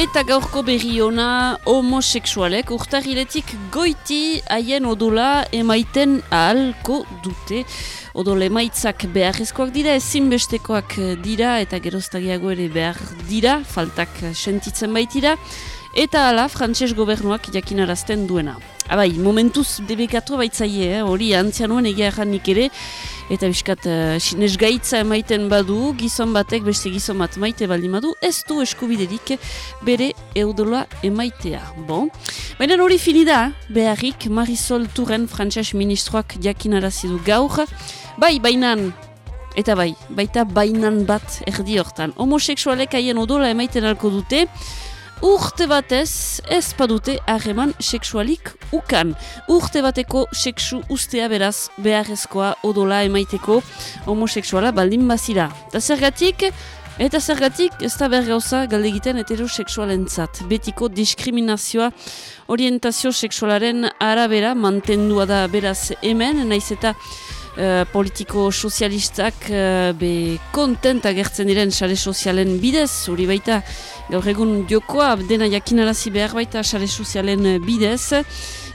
Eta gaurko berri ona homoseksualek urtariletik goiti haien odola emaiten ahalko dute. Odol emaitzak beharrezkoak dira, ezinbestekoak dira eta geroztagiago ere behar dira, faltak sentitzen baitira. Eta ala, frantses gobernuak jakinarazten duena. Abai, momentuz debekatu baitzaie, eh? hori antzianuen egia erranik ere, eta biskat uh, sinesgaitza emaiten badu, gizon batek beste gizon bat maite baldin badu, ez du eskubiderik bere eudola emaitea. Bon. Baina hori finida, beharrik Marisol Turen frantses ministroak jakinarazi du gaur, bai, bainan, eta bai, baita bainan bat erdi hortan. Homoseksualek haien odola emaiten alko dute, urte batez ez padute harreman seksualik ukan. Urte bateko seksu ustea beraz beharrezkoa odola emaiteko homoseksuala baldin bazira. Eta zergatik, eta zergatik ez da behar gauza galdegiten heteroseksualen zat. Betiko diskriminazioa orientazio seksualaren arabera mantendua da beraz hemen, naiz eta Uh, politiko sozialistak uh, be kontent agertzen diren sare sozialen bidez, hori baita gaur egun jokoa dena jakinarazi behar baita sare sozialen bidez,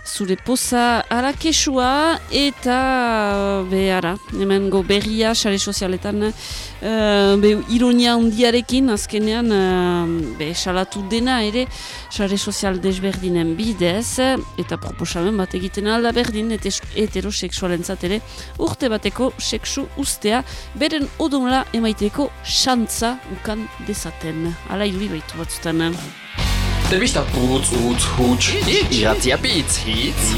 zure poza kesua eta behara, hemen go berria sare sozialetan uh, be ironia undiarekin azkenean uh, be salatu dena ere sare sozial desberdinen bidez eta proposamen bat egiten alda berdin eta heteroseksualen ere urte bateko seksu ustea beren odonla emaiteko xantza ukan dezaten. Ala irudi baitu batzutan. Telebista putz, utz, huts, iratzia pitz, hitz.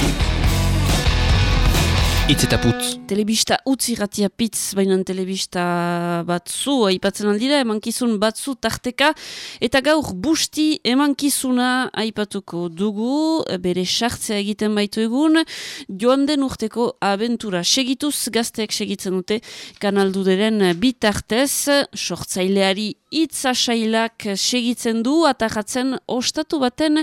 Itz eta putz. Telebista utz irratia pitz, baina telebista batzu, aipatzen aldira, emankizun batzu tarteka, eta gaur busti emankizuna aipatuko dugu, bere sartzea egiten baitu egun, joan den urteko abentura segituz, gazteek segitzen dute, kanalduderen bitartez, sortzaileari itzasailak segitzen du atajatzen ostatu baten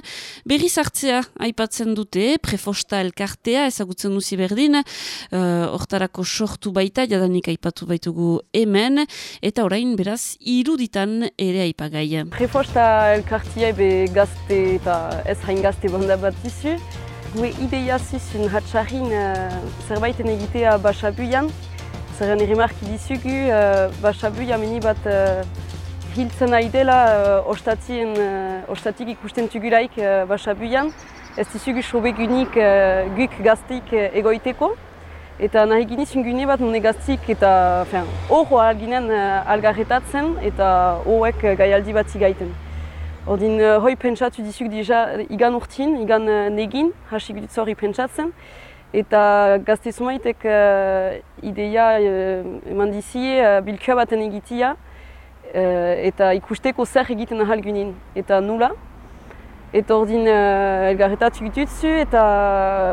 berri zartzea aipatzen dute, prefosta elkartea ezagutzen duzi berdin, uh, hortarako sortu baita, jadanik aipatu baitugu hemen, eta orain beraz iruditan ere aipagai. Prefosta elkartea be gazte eta ez hain gazte banda bat dizu, gue ideia zizun hatxarrin uh, zerbaiten egitea basabuian, zerren erremarki dizugu, uh, basabuia meni bat hiltzen nahi dela uh, ostatien, uh, ostatik ikusten tugulaik uh, basabuian. Ez dizugu sobegunik uh, guk gaztik uh, egoiteko. Eta nahi ginizun gune bat nune gaztik eta horro alginen uh, algarretatzen eta horrek uh, gaialdi bat zigaiten. Ordin uh, hoi pentsatu dizuk dija igan urtin, igan uh, negin, hasi guditz hori pentsatzen. Eta gazte zumaitek uh, ideia uh, eman dizie uh, bilkua baten egitia. Eh, eta ikusteko zer egiten ahal gynin eta nula. Eta ordin uh, elgarretatu gitutzu eta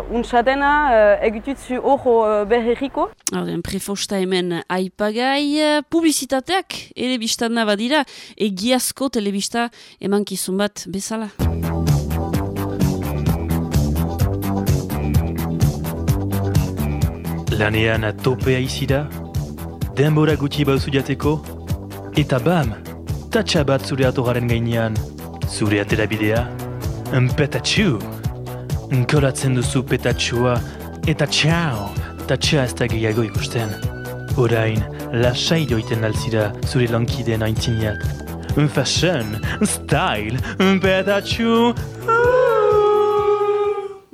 untsa dena uh, egitutzu horro uh, berherriko. Orden, prefosta hemen aipagai, publizitateak ere biztana badira, egiazko telebista eman kizun bat bezala. Lanean topea izida, denbora gutxi bauzu jateko, Eta bam, tatxa bat zure atogaren gainean, zure atera bidea, un petatxu. Nkolatzen duzu petatxua, eta txau, tatxa ez da gehiago ikusten. Orain, lasai joiten alzira zure lankideen aintzineat. Un fashion, un style, un petatxu,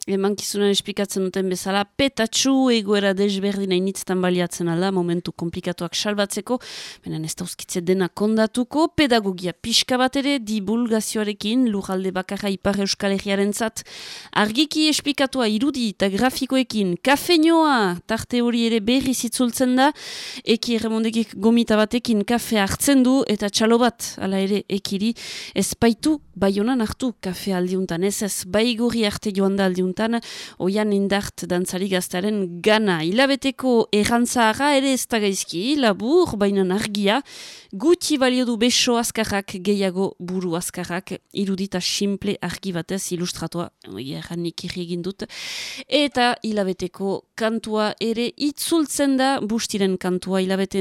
emankizunan esplikatzen duten bezala, petatxu egoera desberdin hainitzetan baliatzen ala, momentu komplikatuak salbatzeko, benen ez dauzkitze dena kondatuko, pedagogia pixka bat ere, dibulgazioarekin, lujalde bakarra ipar euskal egiaren zat, argiki esplikatua irudi eta grafikoekin, kafeinoa, tarte hori ere berri zitzultzen da, eki erremondekik gomita batekin kafe hartzen du, eta txalo bat, ala ere, ekiri, ez baitu, bai honan hartu kafe aldiuntan, ez ez, bai gurri arte joan da aldiuntan, oian indart dantzari gaztaren gana. Ilabeteko errantzaara ere ez da gaizki, labur, baina argia, gutxi balio du beso azkarrak gehiago buru azkarrak, irudita simple argi batez ilustratua, erranik egin dut, eta hilabeteko kantua ere itzultzen da, bustiren kantua hilabete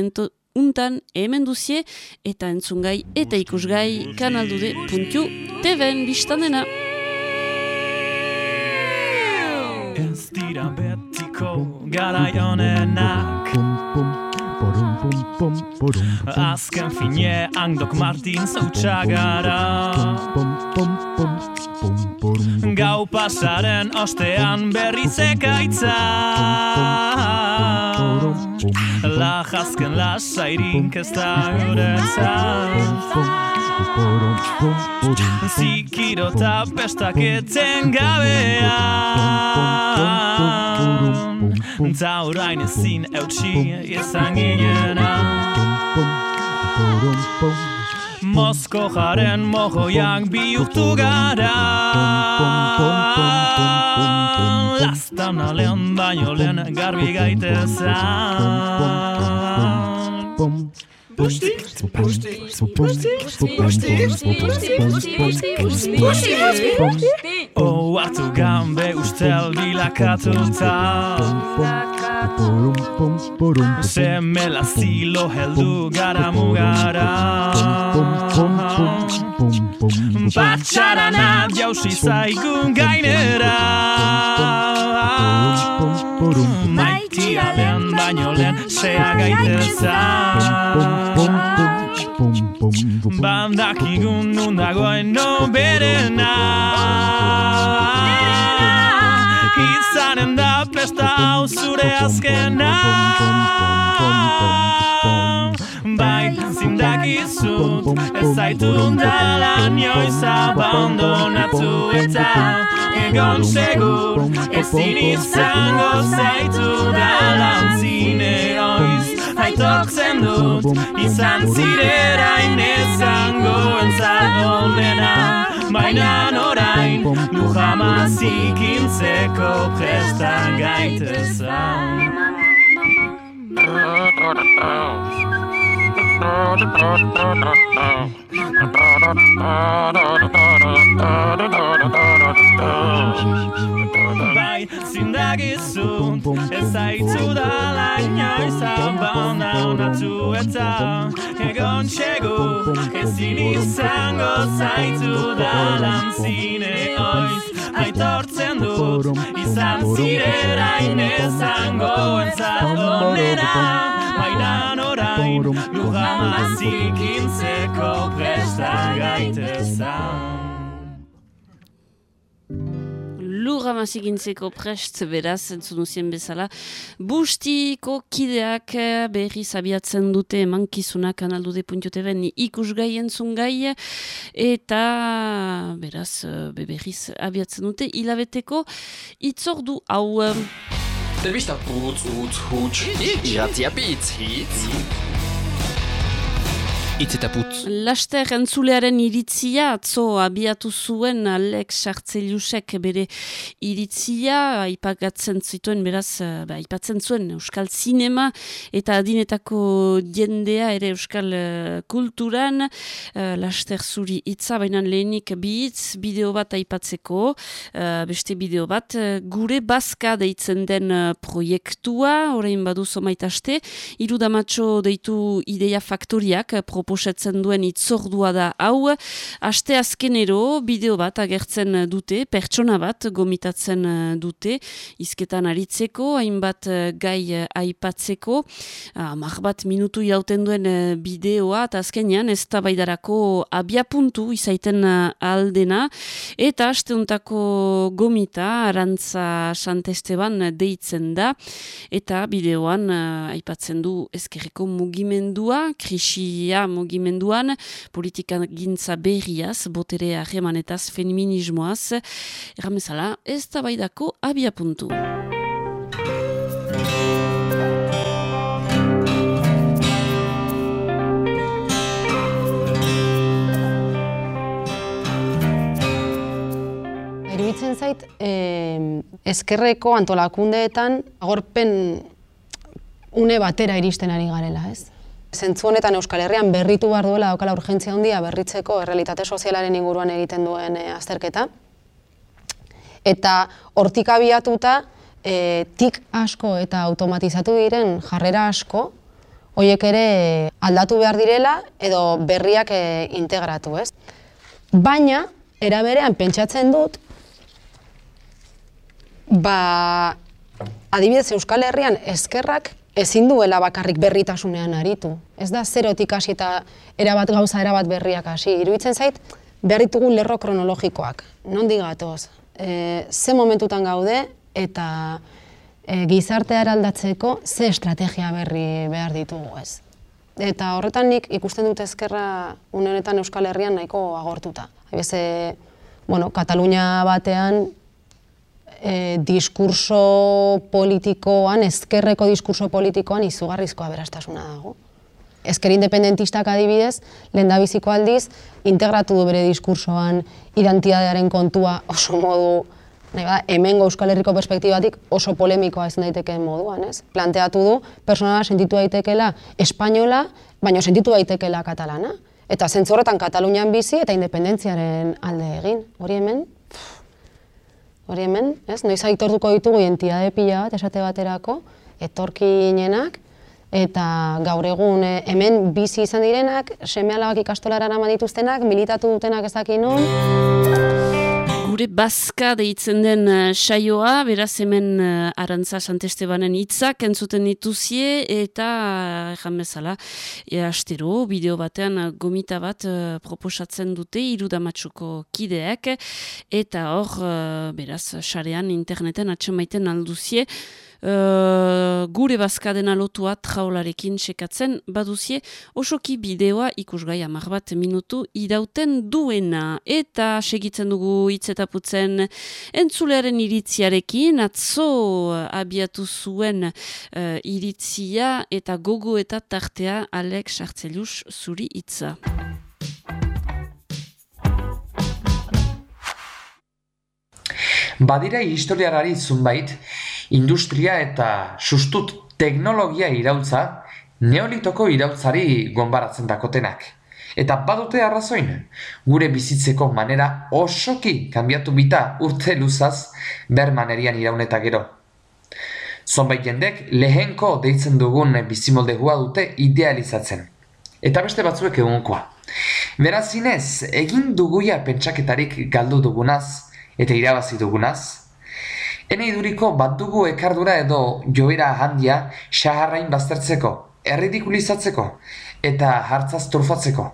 untan hemen duzie, eta entzungai eta ikusgai kanaldude puntiu TV-n biztan dena. Ez dira betiko garai honenak Azken finean Doc Martin zautxagara Gau pasaren ostean berri zekaitza Lajazken lasairik ez da guretzat. Zikiro eta pestak etzen gabean. Ta orain ezin eutxi izan gilena Mosko jaren mojoiak bihurtu gara Lastan alean baino lehen garbi gaitezan Oh, hartu gambe ustel bilakatuta Semela stilo heldu gara mugara Batxarana jausi zaigun gainera Maitia lehen baino lehen sea gaitezan Bandakigun nun dagoen no berena. Izanen da pesta hau zure azkena Bai, zindakizut, ez zaitu dala nioiz abandonatu eta Egon segur, ezin izango zaitu dala zine. oiz Aitortzen dut, izan zirera inezango entzat onena Baina orain, lujamazik intzeko prestan gaitezan Bai, zindagizun, ez zaitu dala inoiz abandonatu eta Egon txegu, ezin izango zaitu dalan zine oiz Aitortzen dut, izan zirera inezango entzat onera Baina orain, lujamazik intzeko prestan gaitezan Lurra mazigintzeko prest, beraz, entzun duzien bezala. Bustiko kideak eh, berriz abiatzen dute mankizunak analdude.tv ikusgai entzun eta beraz, be berriz abiatzen dute hilabeteko itzordu hau. Telebista putz, utz, huts, irratia bitz, hitz. Itz eta putz. Laster entzulearen iritzia, atzo abiatu zuen Alex Sartzeliusek bere iritzia, aipagatzen zituen, beraz, eh, ba, aipatzen zuen Euskal Zinema eta adinetako jendea ere Euskal eh, kulturan, eh, laster zuri hitza, baina lehenik bi hitz, bideo bat aipatzeko, eh, beste bideo bat, gure bazka deitzen den proiektua, orain baduzo maitaste, irudamatxo deitu ideia faktoriak, eh, proposatzen duen itzordua da hau, aste azkenero bideo bat agertzen dute, pertsona bat gomitatzen dute, izketan aritzeko, hainbat gai aipatzeko, hamar bat minutu jauten duen bideoa, eta azkenean ez tabaidarako abia puntu izaiten aldena, eta asteuntako gomita, arantza Santesteban deitzen da, eta bideoan eh, aipatzen du ezkerreko mugimendua, krisia mugimenduan, politika gintza berriaz, botere harremanetaz, feminismoaz, erramezala, ez da baidako abia puntu. Iruditzen zait, eh, ezkerreko antolakundeetan agorpen une batera iristen ari garela, ez? Zentzu honetan Euskal Herrian berritu behar duela daukala urgentzia handia berritzeko errealitate sozialaren inguruan egiten duen eh, azterketa. Eta hortik abiatuta, eh, tik asko eta automatizatu diren jarrera asko, hoiek ere aldatu behar direla edo berriak eh, integratu, ez? Baina, era berean pentsatzen dut, ba, adibidez Euskal Herrian ezkerrak ezin duela bakarrik berritasunean aritu. Ez da zerotik hasi eta erabat gauza erabat berriak hasi. Iruditzen zait, behar ditugu lerro kronologikoak. Nondi gatoz, e, ze momentutan gaude eta e, gizartea eraldatzeko ze estrategia berri behar ditugu ez. Eta horretan nik ikusten dut ezkerra une honetan Euskal Herrian nahiko agortuta. Haibeze, bueno, Katalunia batean e, diskurso politikoan, ezkerreko diskurso politikoan izugarrizko aberastasuna dago. Ezker independentistak adibidez, lehen biziko aldiz, integratu du bere diskursoan identitatearen kontua oso modu, nahi bada, hemengo Euskal Herriko perspektibatik oso polemikoa ez daitekeen moduan, ez? Planteatu du, personala sentitu daitekeela espainola, baina sentitu daitekeela katalana. Eta zentzorretan Katalunian bizi eta independentziaren alde egin. Hori hemen, hori hemen, ez? Noiz aitortuko ditugu identitate pila bat, esate baterako, etorkinenak, eta gaur egun eh, hemen bizi izan direnak, seme alabak ikastolara eraman dituztenak, militatu dutenak ezakinun gure bazka deitzen den uh, saioa, beraz hemen uh, arantza santestebanen hitzak entzuten dituzie eta uh, bezala, e, astero, bideo batean uh, gomita bat uh, proposatzen dute irudamatxuko kideek eta hor, uh, beraz, sarean interneten atxemaiten alduzie, uh, gure bazkadena lotuat jaularekin sekatzen baduzie osoki bideoa ikusgai amar bat minutu idauten duena eta segitzen dugu hitzetaputzen entzulearen iritziarekin atzo abiatu zuen uh, iritzia eta gogo eta tartea Alex Artzelius zuri hitza. Badira historiarari zunbait, industria eta sustut teknologia irautza neolitoko irautzari gonbaratzen dakotenak. Eta badute arrazoin, gure bizitzeko manera osoki kanbiatu bita urte luzaz bermanerian iraunetak gero. Zonbait jendek lehenko deitzen dugun bizimoldegua dute idealizatzen. Eta beste batzuek egunkoa. Beraz zinez, egin duguia pentsaketarik galdu dugunaz eta irabazi dugunaz, Ene iduriko bat dugu ekardura edo joera handia xaharrain baztertzeko, erridikulizatzeko eta hartzaz turfatzeko.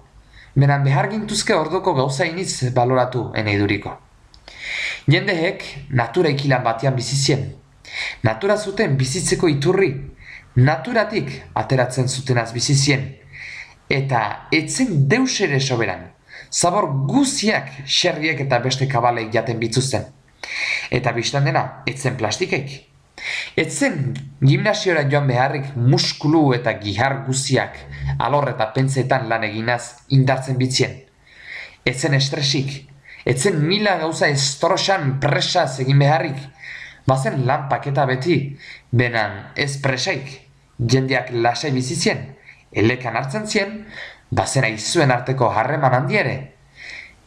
Beran behar gintuzke orduko gauza iniz baloratu ene iduriko. Jendehek natura ikilan batean bizizien. Natura zuten bizitzeko iturri, naturatik ateratzen zutenaz bizizien. Eta etzen deus ere soberan, zabor guziak xerriek eta beste kabalek jaten bitzuzen. Eta biztan dena, etzen plastikek. Etzen gimnasiora joan beharrik muskulu eta gihar guziak alor eta pentsetan lan eginaz indartzen bitzien. Etzen estresik, etzen mila gauza estorosan presa egin beharrik. Bazen lan paketa beti, benan ez presaik, jendeak lasai bizizien, elekan hartzen zien, bazen aizuen arteko harreman handiere.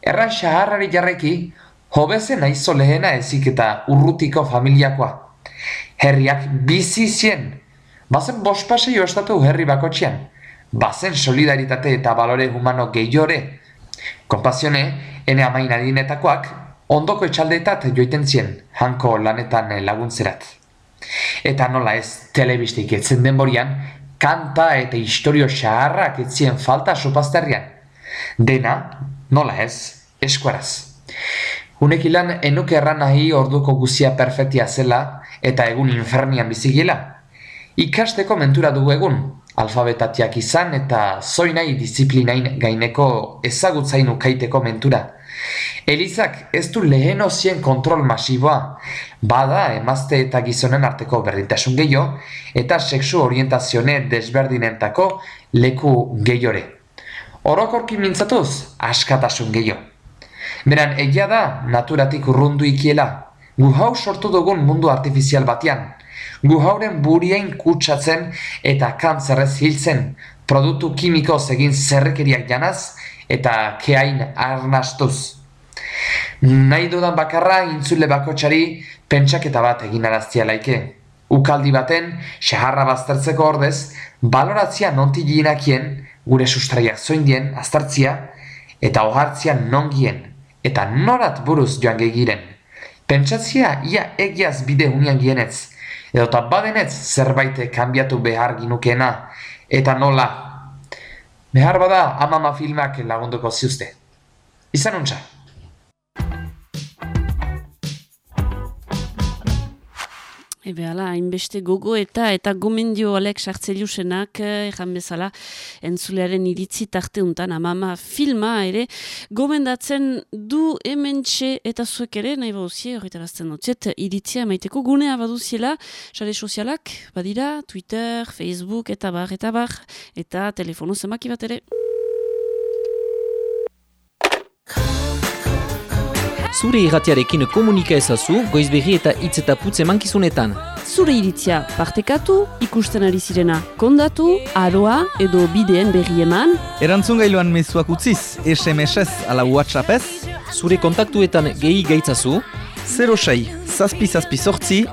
Erran xaharrari jarreki, Hobeze naizo lehena ezik eta urrutiko familiakoa. Herriak bizi zien. Bazen bospase estatu herri bakotxean. Bazen solidaritate eta balore humano gehiore. Konpazione, ene amain adinetakoak, ondoko etxaldeetat joiten zien, hanko lanetan laguntzerat. Eta nola ez telebistik etzen denborian, kanta eta historio xaharrak etzien falta sopazterrian. Dena, nola ez, eskuaraz. Hunek ilan enuke erran nahi orduko guzia perfetia zela eta egun infernian bizigila. Ikasteko mentura dugu egun, alfabetatiak izan eta zoinai disiplinain gaineko ezagutzain ukaiteko mentura. Elizak ez du lehen ozien kontrol masiboa, bada emazte eta gizonen arteko berdintasun gehiago eta sexu orientazione desberdinentako leku gehiore. Orokorki mintzatuz, askatasun gehiago. Beran, egia da, naturatik urrundu ikiela. Gu hau sortu dugun mundu artifizial batean. Gu hauren burien kutsatzen eta kantzerrez hiltzen, produktu kimiko egin zerrekeriak janaz eta keain arnastuz. Nahi dudan bakarra intzule bakotxari pentsaketa bat egin araztia laike. Ukaldi baten, xaharra baztertzeko ordez, baloratzia nonti gure sustraiak zoindien, aztartzia, eta ohartzia nongien eta norat buruz joan gegiren. Pentsatzia ia egiaz bide unian gienetz, edo eta badenetz zerbait kanbiatu behar ginukena, eta nola. Behar bada amama filmak lagunduko ziuzte. Izan untsa. Ebe ala, hainbeste gogo eta eta gomendio Alex Artzeliusenak ejan eh, bezala entzulearen iritzi tarte untan amama filma ere gomendatzen du hementxe eta zuek ere nahi bauzie horretarazten dutxet iritzia maiteko gunea baduziela sare sozialak badira Twitter, Facebook eta bar eta bar eta telefono zemaki bat ere. Zure irratiarekin komunika ezazu, goizberri eta hitz eta putze mankizunetan. Zure iritzia partekatu, ikusten ari zirena kondatu, aroa edo bideen berri eman. Erantzun gailuan mezuak utziz, SMS-ez ala WhatsApp-ez. Zure kontaktuetan gehi gaitzazu. 06, zazpi zazpi sortzi,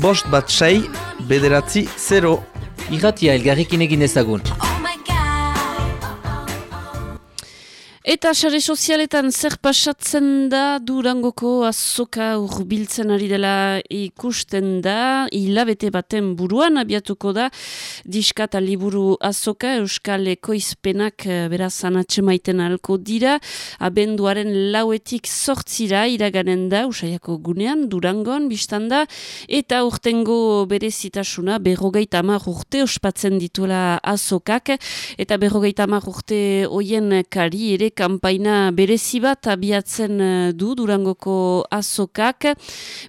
bost bat sei, bederatzi 0. Irratia elgarrekin egin ezagun. Eta sare sozialetan zer pasatzen da? Durangoko azoka urbiltzen ari dela ikusten da, hilabete baten buruan abiatuko da, diskata liburu azoka. Euskal ekoizpenak eh, beraz anatxe maiten alko dira, abenduaren lauetik sortzira iraganen da, usaiako gunean, durangon, biztanda, eta urtengo berezitasuna berrogeita amar urte ospatzen dituela azokak, eta berrogeita amar urte oien kari ere kampaina berezi bat abiatzen eh, du durangoko azokak.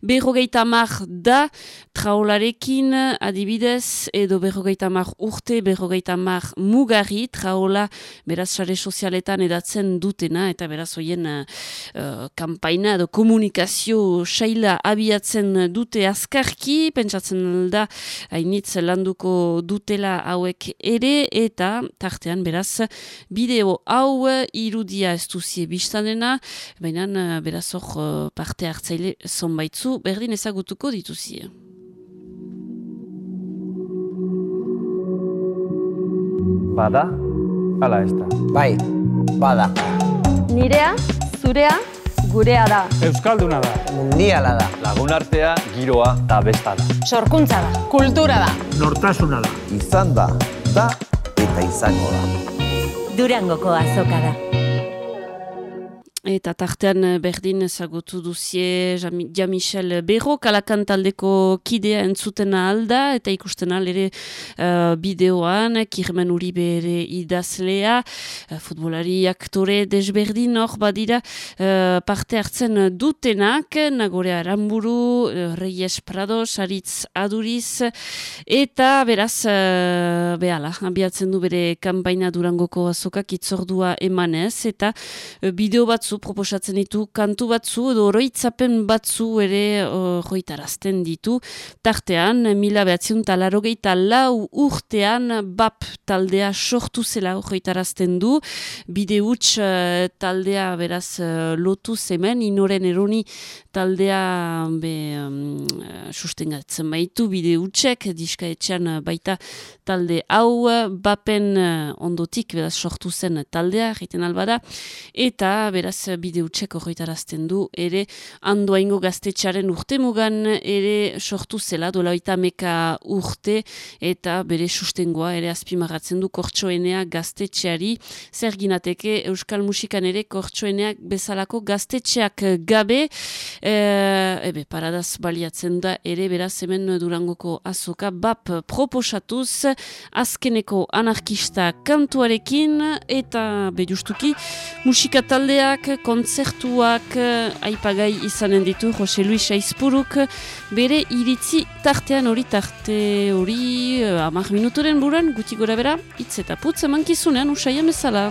Berrogeita mar da traolarekin adibidez edo berrogeita mar urte, berrogeita mar mugarri traola beraz sare sozialetan edatzen dutena eta beraz hoien uh, kampaina edo komunikazio saila abiatzen dute azkarki, pentsatzen da hainitz landuko dutela hauek ere eta tartean beraz bideo hau iru irudia ez duzie biztanena, baina eh, beraz hor eh, parte hartzaile zonbaitzu berdin ezagutuko dituzie. Bada, ala ez da. Bai, bada. Nirea, zurea, gurea da. Euskalduna da. Mundiala da. Lagunartea, giroa da besta da. Sorkuntza da, kultura da. Nortasuna da. Izan da, da eta izango da. Durangoko azoka da. Eta tartean eh, berdin ezagutu duzie Jamichel Berro, kalakan taldeko kidea entzuten alda, eta ikusten ere uh, bideoan, kirmen uri bere idazlea, uh, futbolari aktore desberdin hor badira uh, parte hartzen dutenak, nagore aramburu, uh, Reyes Prado, Saritz Aduriz, eta beraz, uh, behala, abiatzen du bere kanpaina durangoko azokak itzordua emanez, eta uh, bideo batzu proposatzen ditu kantu batzu edo oroitzapen batzu ere joitarazten ditu. Tartean, mila behatziun talarogeita lau urtean BAP taldea sortu zela joitarazten du. Bide huts uh, taldea beraz uh, lotu zemen, inoren eroni taldea be, um, sustengatzen baitu bide hutsek, diska etxean baita talde hau, bapen ondotik beraz sortu zen taldea, egiten albada, eta beraz bide utxeko horretarazten du, ere handoaingo gaztetxaren urte mugan ere sortu zela, dola oita meka urte, eta bere sustengoa ere azpimarratzen du kortsoenea gaztetxeari, zer ginateke Euskal Musikan ere kortsoeneak bezalako gaztetxeak gabe, e, ebe paradaz baliatzen da, ere beraz hemen durangoko azoka, bap proposatuz, azkeneko anarkista kantuarekin, eta bedustuki musika taldeak kontzertuak uh, aipagai izanen ditu Jose Luis Aizpuruk bere iritzi tartean hori tarte hori uh, amak minuturen buran guti gora bera hitz eta putz emankizunean usaian bezala.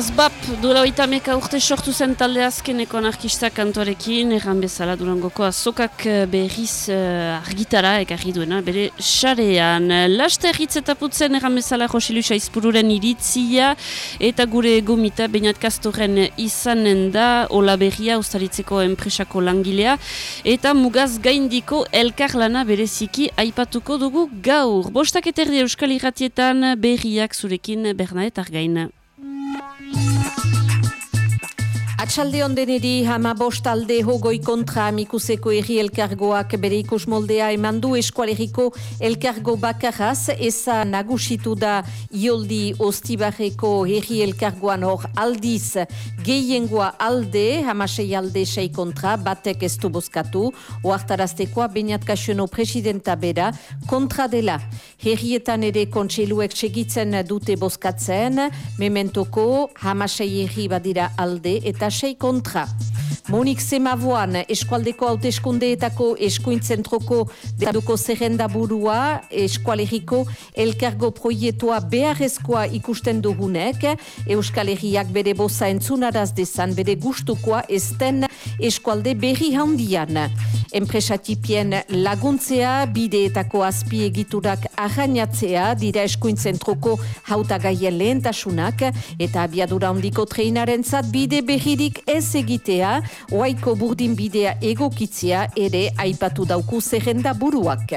Beraz, bap, duela oita meka urte sortu zen talde azkeneko anarkista kantorekin, erran bezala durangoko azokak eh, berriz uh, argitara ekarri duena, bere xarean. Laste putzen erran bezala Josilu Saizpururen iritzia, eta gure gomita bainat kastoren izanen da, ola berria ustaritzeko enpresako langilea, eta mugaz gaindiko elkar lana bereziki aipatuko dugu gaur. Bostak eterdi euskal irratietan berriak zurekin Bernaet Argaina. Thank you. Atxalde ondeneri hama bostalde hogoi kontra amikuseko erri elkargoak. Bere ikus moldea eman du eskualeriko elkargo bakaraz eza nagusitu da ioldi ostibarreko erri elkargoan hor aldiz. Gehiengoa alde hamasei alde sei kontra batek ez du bozkatu. Oartaraztekoa Beniat Kasiono presidenta bera kontra dela. Herrietan ere kontseiluek segitzen dute bozkatzen. Mementoko hamasei erri badira alde eta sei kontra. Monik Zemavoan, eskualdeko hauteskundeetako eskuintzentroko dekaduko zerrenda burua, eskualeriko elkargo proietua beharrezkoa ikusten dugunek, Euskal Herriak bere boza entzunaraz dezan, bere gustukoa ezten eskualde berri handian. Enpresatipien laguntzea, bideetako azpiegiturak arrainatzea, dira eskuintzentroko hautagaien lehentasunak, eta abiadura handiko treinaren zat bide berririk ez egitea, oaiko burdin bidea egokitzea ere aipatu dauku zerrenda buruak.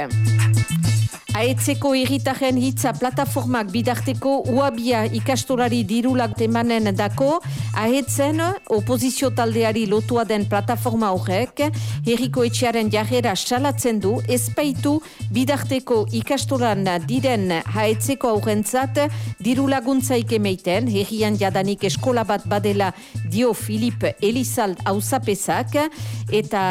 Aetzeko irritaren hitza plataformak bidarteko uabia ikastolari dirulak temanen dako, aetzen opozizio taldeari lotua den plataforma horrek, herriko etxearen jarrera salatzen du, ezpaitu bidarteko ikastolan diren haetzeko aurrentzat diru laguntzaik emeiten, herrian jadanik eskola bat badela dio Filip Elizald hausapezak, eta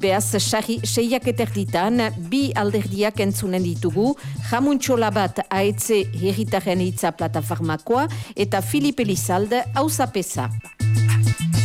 behaz seiak eterditan bi alderdiak entzunen ditugu, jamuntxola bat aetze herritaren hitza plataformakoa eta Filipe Elizalde hausapesa.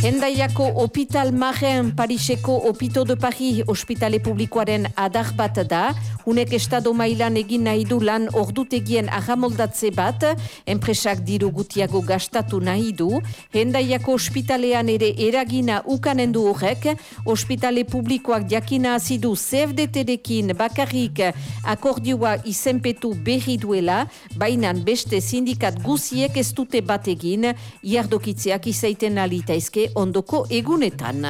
Hendaiako Hospital Maren Pariseko Hopito de Paris ospitale publikoaren adar bat da, unek estado mailan egin nahi du lan ordutegien ahamoldatze bat, enpresak diru gutiago gastatu nahi du, hendaiako ospitalean ere eragina ukanen du horrek, ospitale publikoak jakina azidu CFDT-dekin bakarrik akordioa izenpetu berri duela, bainan beste sindikat guziek ez dute bategin, iardokitzeak izaiten alitaizke ondoko egunetan.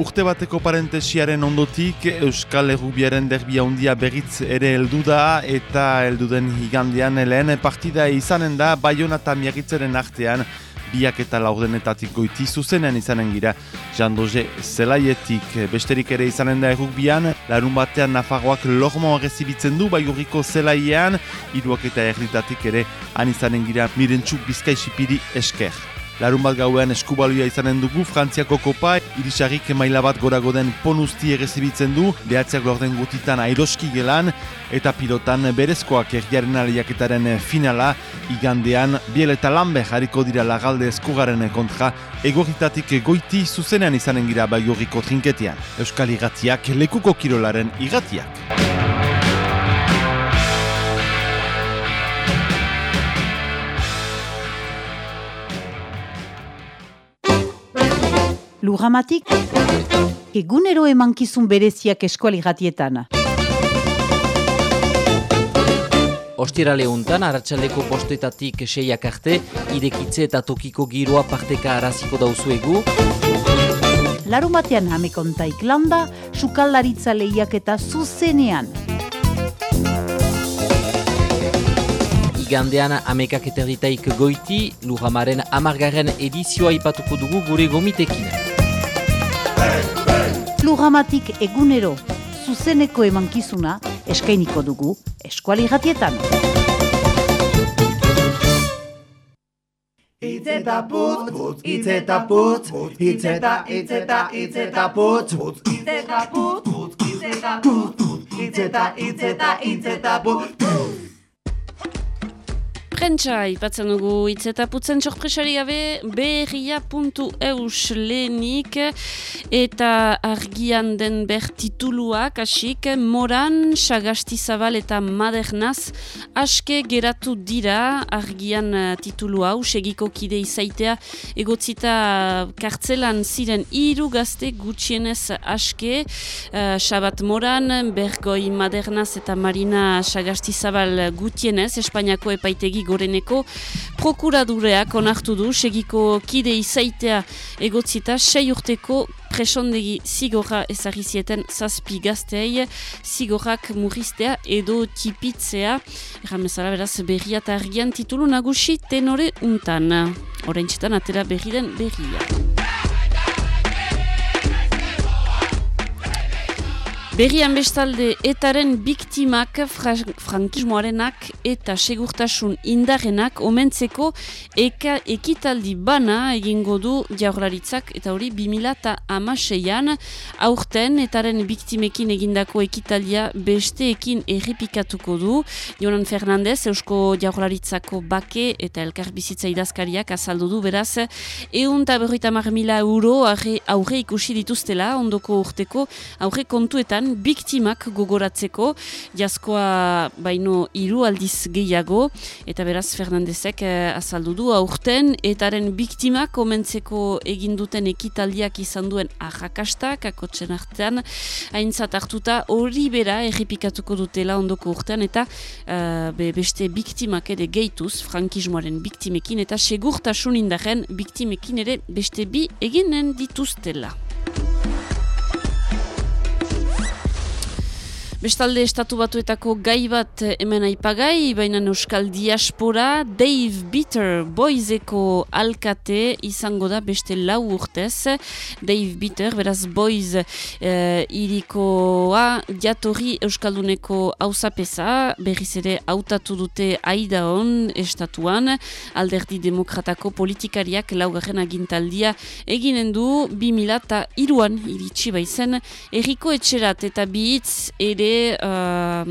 Urte bateko parentesiaren ondotik Euskal Errubiaren derbia handia berriz ere heldu da eta heldu den higandean lehen partida izanen da Bayona eta Miagitzeren artean biak eta laurdenetatik goiti zuzenean izanen gira Jandoze zelaietik besterik ere izanen da errukbian larun batean Nafarroak lormo rezibitzen du baigurriko zelaiean iruak eta erditatik ere han izanen gira mirentxuk bizkaisipiri esker. Larun bat gauen eskubaluia izanen dugu Frantziako kopa, irisarrik maila bat gorago den ponuzti egezibitzen du, behatziak lorden gutitan airoski gelan, eta pilotan berezkoak erdiaren aliaketaren finala, igandean, biel eta lanbe jarriko dira lagalde eskugaren kontra, egoritatik goiti zuzenean izanen gira bai trinketian. Euskal igatiak, lekuko kirolaren igatiak. Lugamatik, egunero emankizun bereziak eskuali ratietan. Ostira lehuntan, aratsaldeko postoetatik seiak arte, irekitze eta tokiko giroa parteka araziko dauzuegu. Larumatean hamekontaik landa, sukaldaritza lehiak eta zuzenean. Igandean amekak eterditaik goiti, Lujamaren amargarren edizioa ipatuko dugu gure gomitekin. Lugamatik egunero zuzeneko emankizuna eskainiko dugu eskuali jatietan. Itzeta putz, putz, itzeta putz, itzeta, itzeta, itzeta putz, itzeta putz, itzeta putz, itzeta, itzeta, itzeta putz. Prentsa, ipatzen dugu hitz eta putzen sorpresari gabe berria puntu eus lehenik. Eta argian den ber tituluak asik moran, sagastizabal eta madernaz aske geratu dira. Argian uh, titulu hau segiko kide izaitea egotzita kartzelan ziren hiru gazte gutxienez aske. Uh, sabat moran, bergoi madernaz eta marina sagastizabal gutienez Espainiako epaitegi goreneko. Prokuradureak onartu du segiko kide izaitea egotzita sei urteko presondegi zigorra ezagizieten zazpi gazteei. Zigorrak murriztea edo tipitzea. Erramezala beraz berria eta argian titulu nagusi tenore untan. Horentxetan atera berri den berria Berrian bestalde etaren biktimak frankismoarenak eta segurtasun indarrenak omentzeko eka ekitaldi bana egingo du jaurlaritzak eta hori 2006an aurten etaren biktimekin egindako ekitaldia besteekin errepikatuko du. Jonan Fernandez, Eusko jaurlaritzako bake eta elkar bizitza idazkariak azaldu du beraz eun eta berroita mila euro aurre ikusi dituztela ondoko urteko aurre kontuetan biktimak gogoratzeko, jaskoa baino hiru aldiz gehiago, eta beraz Fernandezek eh, azaldu du aurten, etaren biktimak omentzeko eginduten ekitaldiak izan duen arrakastak, akotzen artean, haintzat hartuta hori bera errepikatuko dutela ondoko urtean, eta uh, be, beste biktimak ere gehituz, frankismoaren biktimekin, eta segurtasun indaren biktimekin ere beste bi eginen dituztela. Bestalde estatu batuetako gai bat hemen aipagai, baina euskal diaspora, Dave Bitter boizeko alkate izango da beste lau urtez. Dave Bitter, beraz boiz eh, irikoa jatorri euskalduneko hausapesa, berriz ere hautatu dute aidaon estatuan, alderdi demokratako politikariak laugarren agintaldia eginen du 2002an iritsi baizen, erriko etxerat eta bihitz ere uh,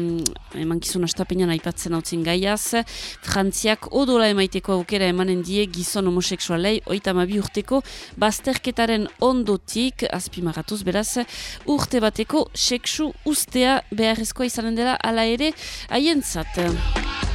eman gizun astapenean aipatzen hau gaiaz, Frantziak odola emaiteko aukera emanen die gizon homoseksualei oita urteko bazterketaren ondotik, azpimaratuz beraz, urte bateko seksu ustea beharrezkoa izanen dela ala ere haientzat.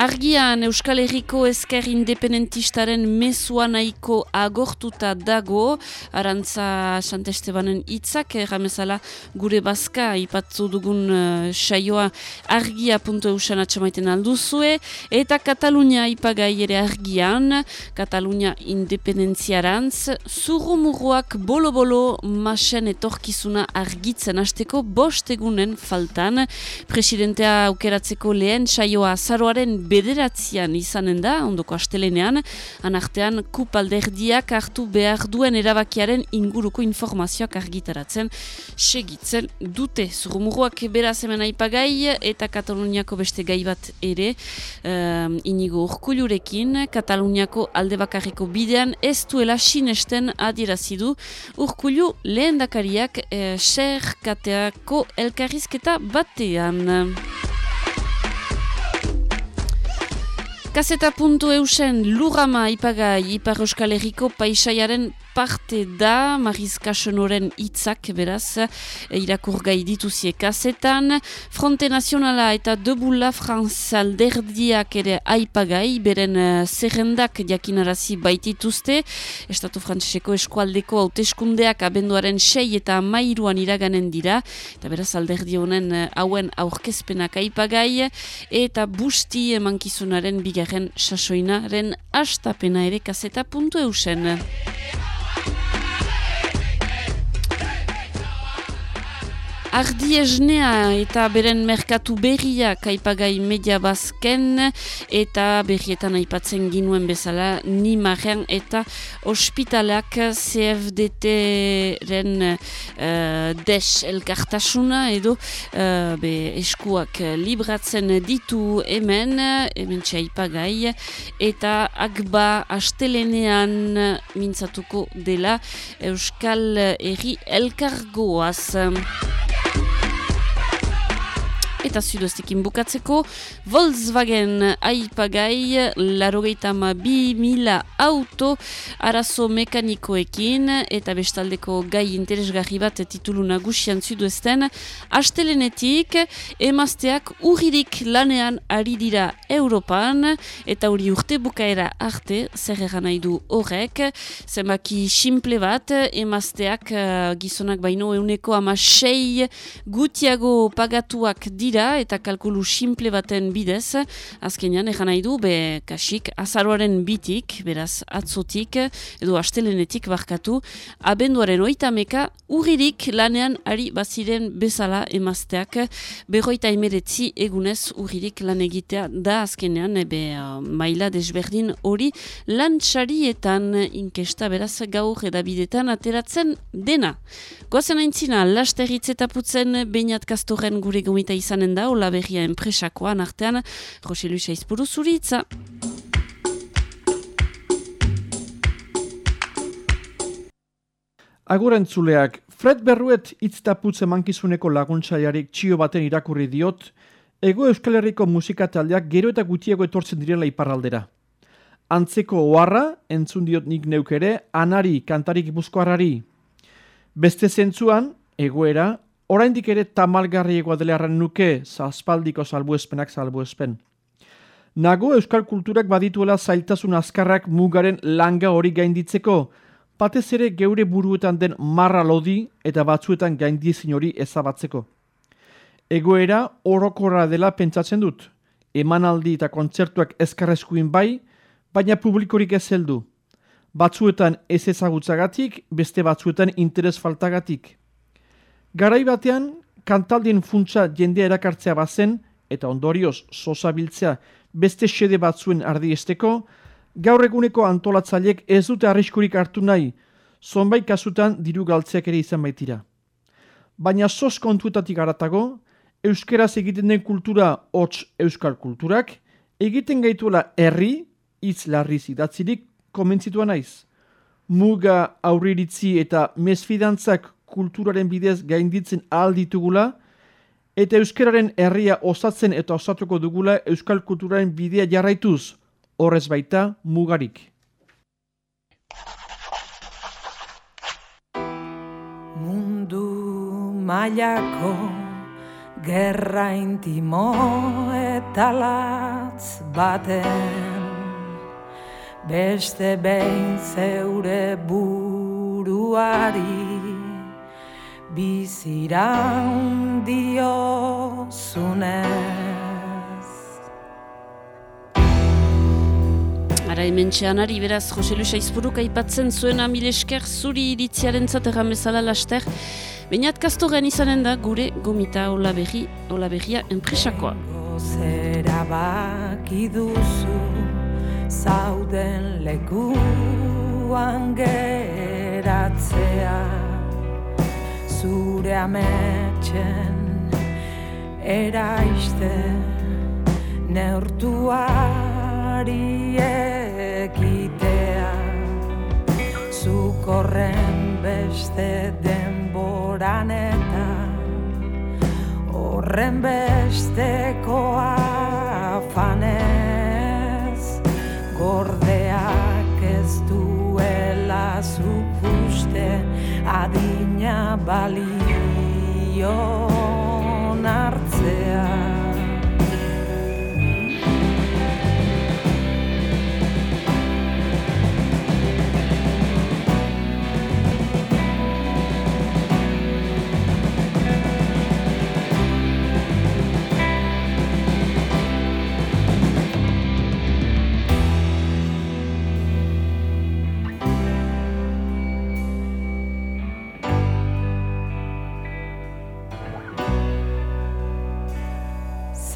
Argian Euskal Herriko Ezker Independentistaren mesua nahiko agortuta dago, arantza Santestebanen hitzak erramezala gure bazka ipatzu dugun uh, saioa argia.eusan atxamaiten alduzue, eta Katalunia ipagai ere argian, Katalunia independentziarantz, zurrumuruak bolo-bolo masen etorkizuna argitzen hasteko bost egunen faltan, presidentea aukeratzeko lehen saioa zaroaren bederatzean izanen da, ondoko astelenean, anartean kupalderdiak hartu behar duen erabakiaren inguruko informazioak argitaratzen segitzen dute. Zurumuruak beraz hemen aipagai eta Kataluniako beste gai bat ere um, inigo urkulurekin, Kataluniako alde bakarriko bidean ez duela sinesten adierazidu urkulu lehen dakariak eh, ser kateako elkarrizketa batean. Kaseta puntu eusen lurama ipagai Ipar Euskal Herriko paisaiaren parte da, Mariz Kasonoren hitzak beraz, irakur gai dituzie kasetan. Fronte Nazionala eta Debula Franz alderdiak ere aipagai, beren uh, zerrendak jakinarazi baitituzte. Estatu Frantzeseko eskualdeko hauteskundeak abenduaren sei eta mairuan iraganen dira. Eta beraz alderdi honen uh, hauen aurkezpenak aipagai. Eta busti emankizunaren bigarren sasoinaren astapena ere kaseta puntu eusen. Bye. Ardi esnea eta beren merkatu berria kaipagai media bazken eta berrietan aipatzen ginuen bezala Nimaren eta ospitalak CFDT-ren uh, eh, des elkartasuna edo uh, be eskuak libratzen ditu hemen, hemen aipagai eta agba astelenean mintzatuko dela Euskal Herri elkargoaz. Eta zudoestekin bukatzeko, Volkswagen aipagai, larogeita ma bi mila auto arazo mekanikoekin, eta bestaldeko gai interesgarri bat titulu nagusian zudoesten, astelenetik, emazteak urririk lanean ari dira Europan, eta hori urte bukaera arte, zer egan nahi du horrek, zenbaki simple bat, emazteak uh, gizonak baino euneko ama sei gutiago pagatuak dira, dira eta kalkulu simple baten bidez, azkenean egan nahi du, be kasik azaroaren bitik, beraz atzotik, edo astelenetik barkatu, abenduaren oitameka urririk lanean ari baziren bezala emazteak, berroita emeretzi egunez urririk lan egitea da azkenean, ebe uh, maila desberdin hori lantxarietan inkesta beraz gaur edabidetan ateratzen dena. Goazen aintzina, lasterritz eta putzen bainat kastorren gure gomita izan izanen da, Ola Berria enpresakoan artean, Jose Luis Aizpuru zuritza. Agurentzuleak, Fred Berruet itztaputze mankizuneko laguntzaiarik txio baten irakurri diot, ego Euskal Herriko musika taldeak gero eta gutiago etortzen direla iparraldera. Antzeko oharra, entzun diot nik neuk ere, anari, kantarik buzkoarrari. Beste zentzuan, egoera, oraindik ere tamalgarriegoa dela nuke zazpaldiko salbuespenak salbuespen. Nago euskal kulturak badituela zailtasun azkarrak mugaren langa hori gainditzeko, batez ere geure buruetan den marra lodi eta batzuetan gaindizin hori ezabatzeko. Egoera orokorra dela pentsatzen dut, emanaldi eta kontzertuak ezkarrezkuin bai, baina publikorik ez heldu. Batzuetan ez ezagutzagatik, beste batzuetan interes faltagatik. Garai batean, kantaldien funtsa jendea erakartzea bazen, eta ondorioz sozabiltzea beste xede batzuen ardiesteko, gaur eguneko antolatzaileek ez dute arriskurik hartu nahi, zonbait kasutan diru galtzeak ere izan baitira. Baina sos kontuetatik aratago, euskeraz egiten den kultura hots euskal kulturak, egiten gaituela herri, hitz larri zidatzirik, komentzitua naiz. Muga aurriritzi eta mesfidantzak kulturaren bidez gainditzen ahal ditugula, eta euskararen herria osatzen eta osatuko dugula euskal kulturaren bidea jarraituz, horrez baita mugarik. Mundu mailako gerra intimo eta latz baten beste behin zeure buruari biziran diozunez. Ara hemen txeanari beraz Jose Luisa Izburuk aipatzen zuen amilesker zuri iritziaren zaterra mesala laster. Bainat kastorean izanen da gure gomita hola berri, hola berria enpresakoa. Zera baki duzu zauden lekuan geratzea zure ametxen eraiste neurtuari ekitea. Zukorren beste denboran eta horren besteko afanez gordeak ez duela zukuste adina balio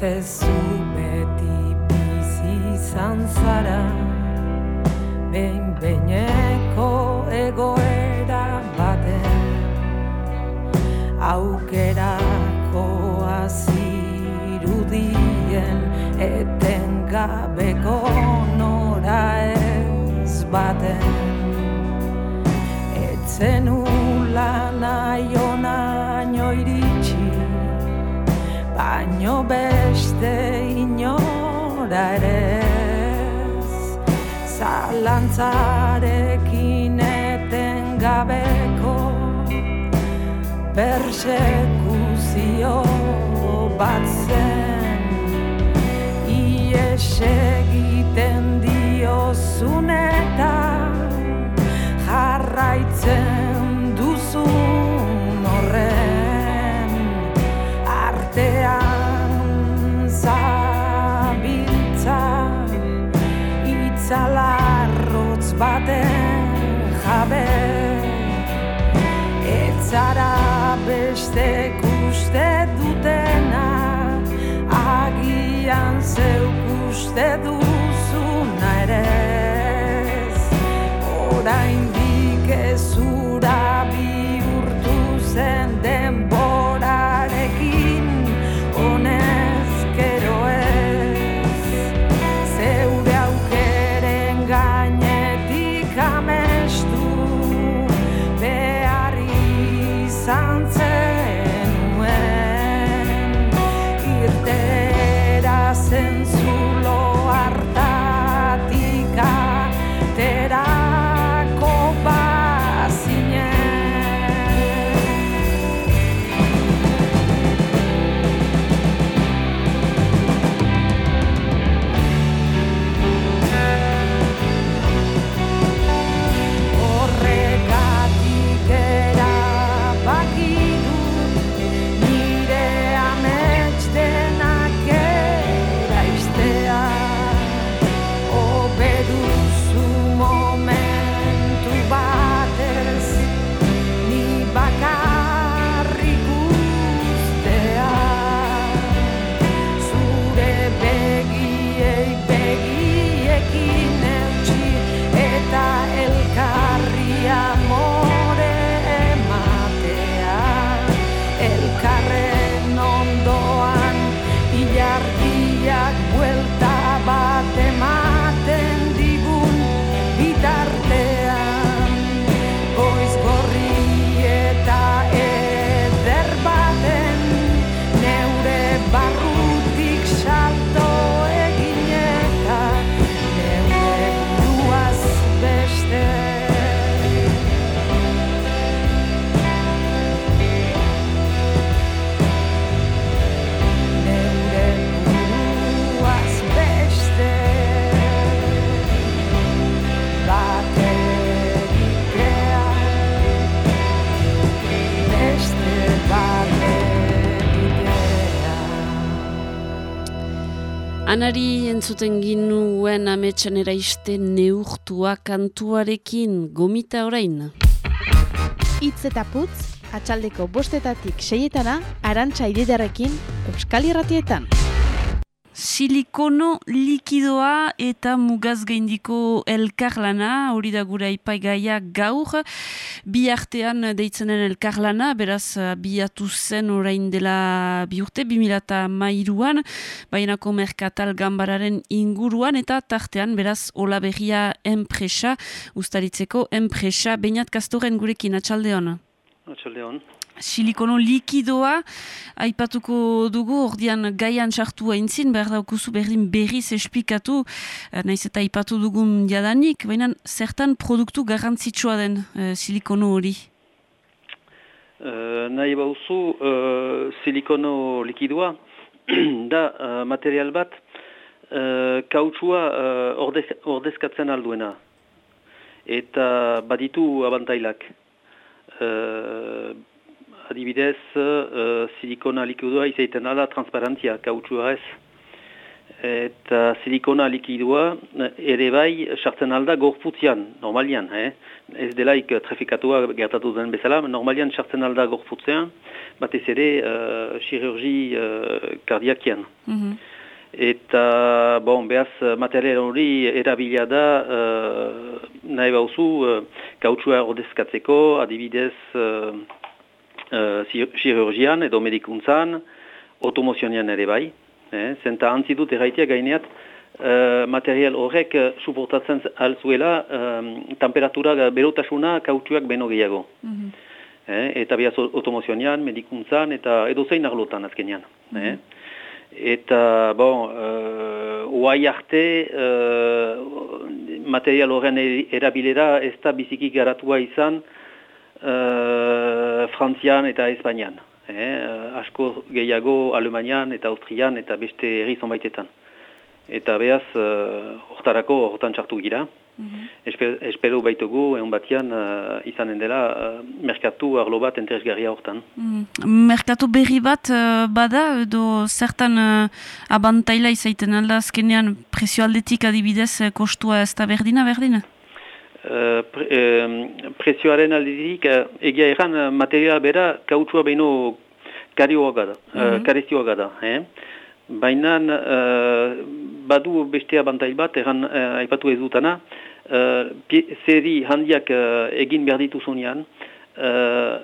Zezu beti bizi izan zara Behin beineko egoera baten Aukerako azirudien Eten gabeko nora ez baten Etzen ula nahi ona baino beste Zalantzarekin eten gabeko persekuzio bat zen. Ies egiten diozun eta jarraitzen Etzara bestek uste dutena agian zeuk uste duzuna Anari entzuten ginuen ametsan eraiste neurtua kantuarekin gomita orain. Itz eta putz, atxaldeko bostetatik seietana, arantxa ididarekin, Euskal Irratietan. Silikono likidoa eta mugaz gaindiko elkarlana, hori da gure aipaigaia gaur, bi artean deitzenen elkarlana, beraz biatu zen orain dela bi urte, 2008an, bainako merkatal gambararen inguruan, eta tartean, beraz, hola berria enpresa, ustaritzeko enpresa, bainat kastoren gurekin, atxalde hona. Atxaldeon. Silikono likidoa aipatuko dugu ordian gaian sartu aintzin behar daukuzu berdin berriz esplikatu eh, naiz eta aipatu dugun jadanik baina zertan produktu garrantzitsua den eh, silikono hori Uh, nahi bauzu, uh, silikono likidoa, da uh, material bat, uh, kautsua uh, ordez, ordezkatzen alduena. Eta baditu abantailak. Uh, adibidez, uh, silikona likidoa izaiten ala transparentzia, kautsua ez. Eta silikona likidoa ere bai sartzen alda gorputzian, normalian, eh? ez delaik trafikatua gertatu den bezala, normalian sartzen alda gorputzean, batez ere uh, chirurgi uh, kardiakian. Eta, bon, behaz, material hori erabila da, uh, nahi bauzu, uh, kautsua ordezkatzeko, adibidez, uh, uh, chirurgian edo medikuntzan, automozionean ere bai, eh? zenta antzidut erraitea gaineat, uh, material horrek uh, suportatzen alzuela um, temperatura berotasuna kautsuak beno gehiago. Eh? Eta behaz automozionean, medikuntzan, eta edo zein arlotan azkenean. Eh? Eta, bon, uh, oai arte, uh, material horren erabilera ez da biziki garatua izan uh, Frantzian eta Espainian. Eh? Uh, asko gehiago Alemanian eta Austrian eta beste herri zonbaitetan. Eta behaz, uh, hortarako hortan txartu gira. Esper, espero baitugu, egon batian, uh, izanen dela, uh, merkatu arlo bat interesgarria hortan. Mm. Merkatu berri bat eh, bada edo zertan uh, abantaila izaiten alda azkenean prezio aldetik adibidez eh, kostua ez da berdina berdina? Pre, eh, prezioaren aldetik, uh, egia erran, uh, materiala bera, kautsua behin karioaga da, uh, karezioaga da. Eh? Baina badu beste abantail bat, erran aipatu ez dutana, seri handiak egin behar ditu zonean, uh,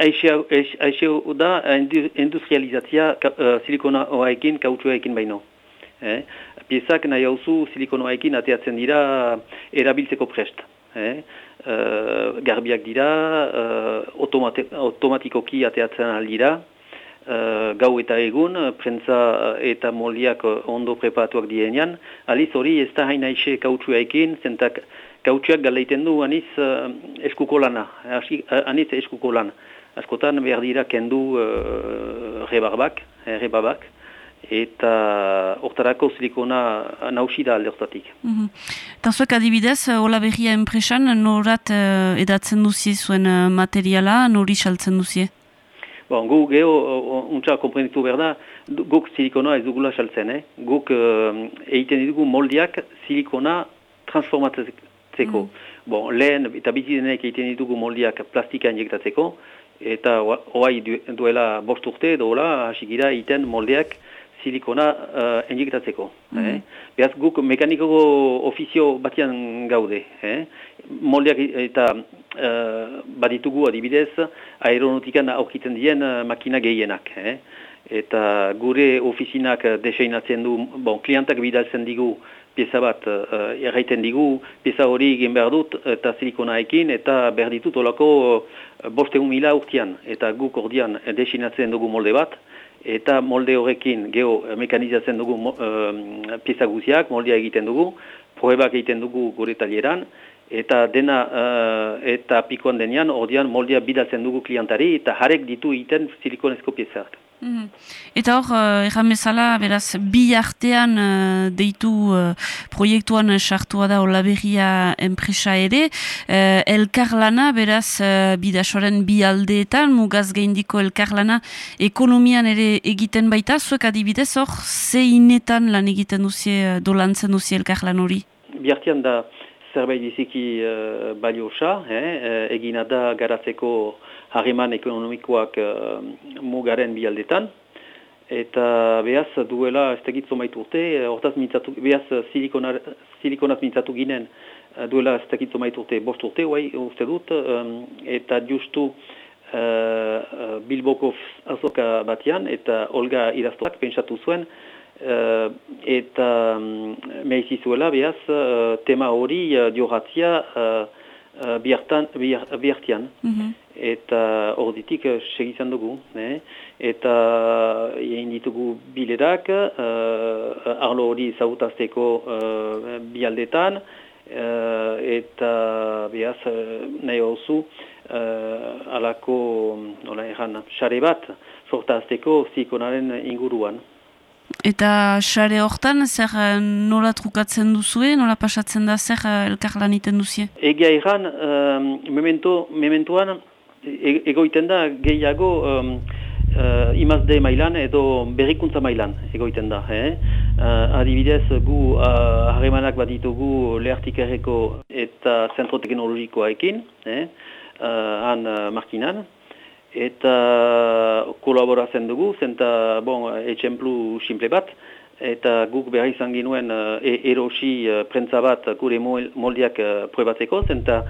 Aixeo da indu- industrializatzia uh, silikonoaekin, kautxuaekin baino. Eh? Piezak nahi hauzu silikonoaekin ateatzen dira erabiltzeko prest. Eh? Uh, garbiak dira, uh, automati automatikoki ateatzen aldira, uh, gau eta egun, prentza eta moldiak ondo preparatuak dienean, aliz hori ez da hain aixe kautxuaekin, zentak kautxuak galeiten du aniz uh, eskuko lana, aniz eskuko lan. Askotan behar dira kendu uh, rebarbak, eh, rebabak, eta hortarako silikona nausi da alde hortatik. Mhm. Eta zuek adibidez, eh, Ola Berria enpresan norat uh, edatzen duzie zuen eh, materiala, nori saltzen duzie? Bon, gu geho, untsa komprenditu behar da, du- guk silikonoa ez dugula saltzen, eh? Guk uh, egiten ditugu moldiak silikona transformatzeko. Bon, lehen eta bizi denek egiten ditugu moldiak plastika injektatzeko, eta oa- oai du, duela bost urte edo hola, hasi gira egiten moldeak silikona uh, injektatzeko. Eh? Beraz, guk mekanikoko ofizio batian gaude. Eh? Moldeak eta uh, baditugu adibidez, aeronautikan aurkitzen dien uh, makina gehienak. Eh? Eta gure ofizinak deseinatzen du, bon, klientak bidaltzen digu pieza bat uh, erraiten digu, pieza hori egin behar dut eta silikonaekin eta behar ditut olako uh, bosteun mila urtean. Eta guk ordian uh, deseinatzen dugu molde bat, eta molde horrekin geho eh, mekanizatzen dugu mo- eh, pieza guziak, moldea egiten dugu, probak egiten dugu gure taleran, eta dena eh, eta pikoan denean, ordian moldea bidatzen dugu klientari, eta jarek ditu egiten silikonezko piezak. Mhm. Eta hor, uh, erran bezala, beraz, bi artean uh, deitu uh, proiektuan sartua da Olaberria enpresa ere, uh, elkarlana, beraz, uh, bidasoren bi aldeetan, mugaz geindiko elkarlana, ekonomian ere egiten baita, zuek adibidez hor, zeinetan lan egiten duzie, dolantzen duzie elkarlan hori? Biartian da zerbait biziki uh, baliosa, eh? eh, egina da garatzeko harreman ekonomikoak uh, mugaren bialdetan, eta behaz duela ez tegit zomait urte, eh, hortaz mintzatu, behaz silikonar, silikonaz mintzatu ginen eh, duela ez tegit zomait urte, bost urte, guai, uste dut, um, eta justu uh, Bilboko azoka batian, eta Olga idaztoak pentsatu zuen, Uh, eta um, meizi zuela, behaz, uh, tema hori uh, dioratzia uh, uh, biartan, biar, biartian. Eta orditik uh, segizan dugu. Eh? Eta egin ditugu bilerak, uh, arlo hori zautazteko uh, bialdetan, uh, eta behaz, uh, nahi hauzu, uh, alako, nola erran, xare bat, sortazteko zikonaren inguruan. Eta sare hortan, zer eh, nola trukatzen duzue, nola pasatzen da zer eh, elkarlan iten duzie? Egia erran, um, memento, mementoan e egoiten da gehiago um, uh, imazde mailan edo berrikuntza mailan egoiten da. Eh? Uh, adibidez, gu uh, harremanak baditugu lehartikerreko eta zentro teknologikoaekin, eh? uh, han uh, markinan, eta kolaboratzen dugu, zenta, bon, etxemplu simple bat, eta guk behar izan ginuen uh, e erosi uh, prentza bat gure mol- moldiak uh, probatzeko, zenta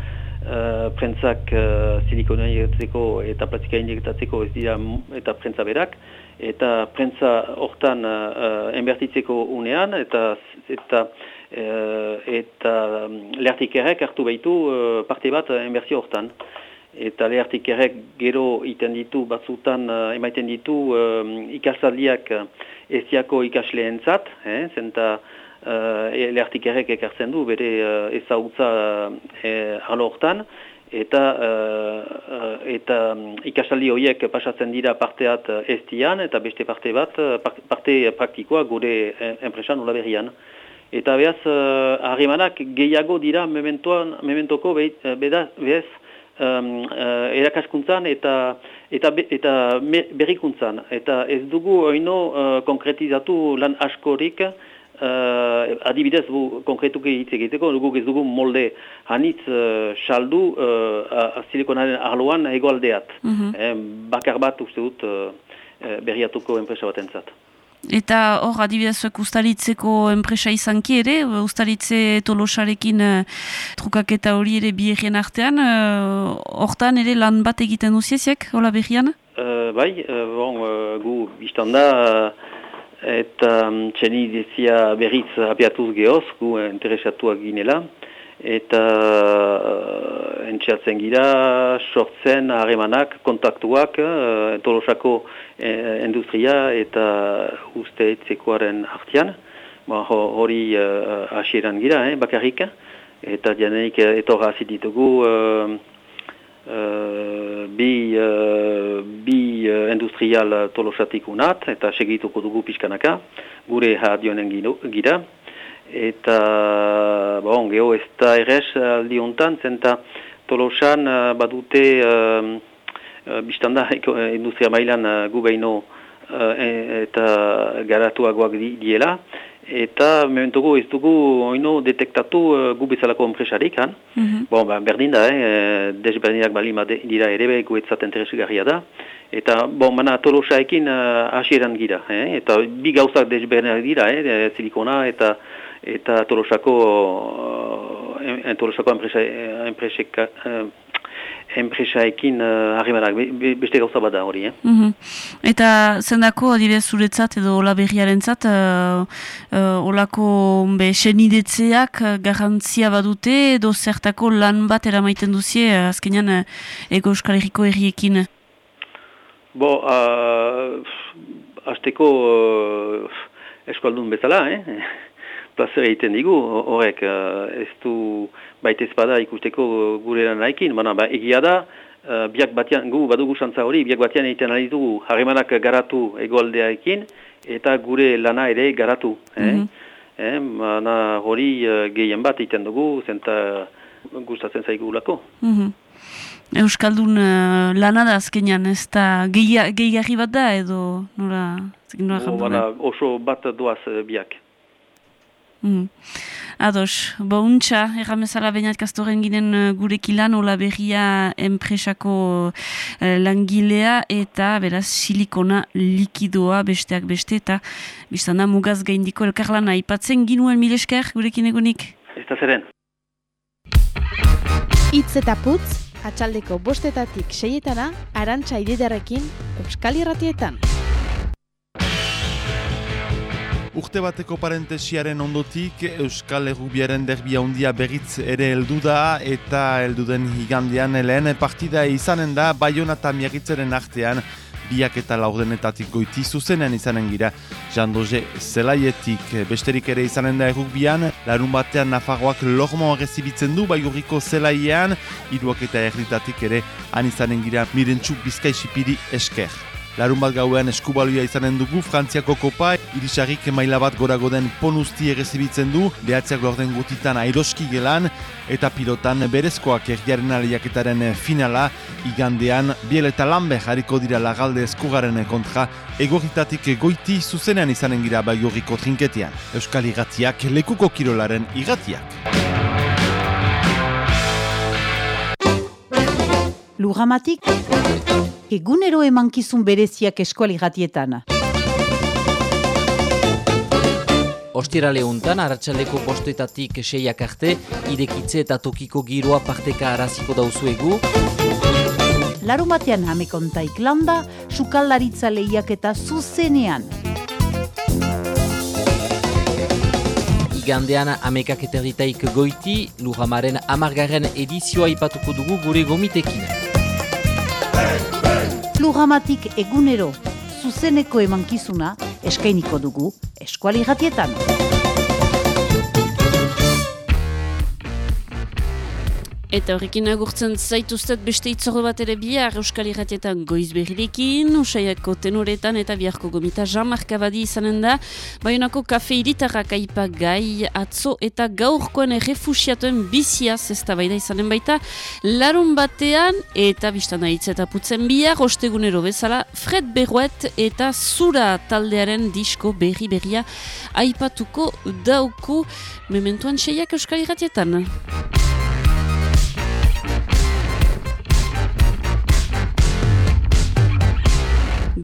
uh, prentzak uh, silikona injektatzeko eta plastika injektatzeko ez dira eta prentza berak, eta prentza hortan uh, enbertitzeko unean, eta eta uh, eta um, lertikerrek hartu behitu uh, parte bat enbertsio hortan. eta lehartik ere gero iten ditu, batzutan uh, emaiten ditu um, ikasaldiak uh, eziako ikasleentzat, eh, zenta uh, lehartik ere ekartzen du bere uh, ezagutza uh, alo hortan, eta uh, eta um, ikasaldi horiek pasatzen dira parteat ez dian, eta beste parte bat, parte praktikoa gure enpresan nola. Eta behaz, harremanak gehiago dira mementoko behaz, um, uh, erakaskuntzan eta eta, eta berrikuntzan. Eta ez dugu oino uh, konkretizatu lan askorik, uh, adibidez bu konkretuke hitz egiteko, dugu ez dugu molde hanitz uh, saldu uh, silikonaren arloan egoaldeat. Mm bakar bat uste dut uh, berriatuko enpresa bat entzat. Eta hor, adibidezuek ustaritzeko enpresa izanki ere, ustaritze tolosarekin uh, trukaketa hori ere bierien artean, uh, hortan ere lan bat egiten duzieziek, hola behian? Uh, bai, uh, bon, uh, gu biztanda uh, eta um, txeni dezia berriz apiatuz gehoz, gu interesatuak ginela eta uh, entxeatzen gira, sortzen harremanak, kontaktuak, uh, tolosako uh, industria eta uste etzekoaren artian. Ba, hori uh, asieran gira, eh, bakarrik, eta dianeik uh, etorra ditugu uh, uh, bi, uh, bi uh, industrial tolosatik unat, eta segituko dugu pixkanaka, gure jardionen gira. Eta bon, geho ez da errez aldi hontan, zenta tolosan badute uh, biztanda industria mailan gu behin eta garatuagoak di, diela, eta mementogo ez dugu oino detektatu uh, gu bezalako enpresarik, han? Mm -hmm. bon, ba, berdin da, eh, desberdinak bali dira ere be, gu etzat interesgarria da, eta bon, mana tolosaekin uh, asieran gira, eh? eta bi gauzak desberdinak dira, eh? silikona eta eta Tolosako uh, Tolosako enpresa enpreseka enpresaekin harremanak, uh, beste gauza bat da hori, eh? Mm Eta zendako, adibidez zuretzat edo hola berriaren zat, uh, uh, olako be, senidetzeak garantzia badute edo zertako lan bat eramaiten duzie, uh, azkenean uh, ego euskal erriko erriekin? Bo, uh, azteko uh, eskualdun bezala, eh? Plazer egiten digu, horrek, uh, ez du baita ezpada ikusteko gure lan naikin, baina ba, egia da, uh, biak batean, gu badugu santza hori, biak batean egiten ari dugu harremanak garatu egoaldeaekin, eta gure lana ere garatu. Mm -hmm. eh? eh? hori uh, gehien bat egiten dugu, zenta gustatzen zaigu lako. Mm Euskaldun uh, lana da azkenean, ez da gehiagri bat da edo nora, nora Oso bat doaz biak. Mm. Ados, bauntxa, erramezala bainat kastoren ginen uh, gurekilan ola berria enpresako uh, langilea eta beraz silikona likidoa besteak beste eta biztana mugaz gaindiko elkarlana ipatzen ginuen milesker gurekin egunik. Ez da zeren. Itz eta putz, atxaldeko bostetatik seietana, arantxa ididarekin, Euskal Irratietan. Urte bateko parentesiaren ondotik Euskal Errubiaren derbia handia berriz ere heldu da eta heldu den higandean lehen partida izanen da Bayona eta Miagitzeren artean. Biak eta laurdenetatik goiti zuzenean izanen gira. Jandoze Zelaietik besterik ere izanen da errukbian larun batean Nafarroak lormo rezibitzen du Baigurriko Zelaiean iruak eta erritatik ere han izanen gira Mirentxuk Bizkaixipiri esker Larun bat gauen eskubaluia izanen dugu Frantziako kopa, irisarrik maila bat gorago den ponuzti egezibitzen du, behatziak lorden gutitan airoski gelan, eta pilotan berezkoak erdiaren aliaketaren finala, igandean biel eta lanbe jarriko dira lagalde eskugaren kontra, egoritatik goiti zuzenean izanen gira bai trinketian. Euskal igatiak lekuko kirolaren igatiak. Lugamatik egunero emankizun bereziak eskuali gatietan. Ostira lehuntan, haratsaleko postoetatik seiak arte, irekitze eta tokiko giroa parteka araziko dauzuegu. Larumatean hamekontaik landa, sukaldaritza lehiak eta zuzenean. Igandean amekak eterditaik goiti, Lujamaren amargaren edizioa ipatuko dugu gure gomitekin. Flugamatik egunero zuzeneko emankizuna eskainiko dugu eskuali ratietan. Eta horrekin agurtzen zaituztet beste itzorro bat ere bihar Euskal Irratietan goiz berrirekin, usaiako tenoretan eta biharko gomita Jean-Marc Abadi izanen da, baionako kafe iritarrak aipa gai, atzo eta gaurkoen errefusiatuen biziaz ez da baida izanen baita, larun batean eta biztan hitz eta putzen bihar, ostegunero bezala, Fred Berroet eta Zura taldearen disko berri berria aipatuko dauku mementuan seiak Euskal Irratietan.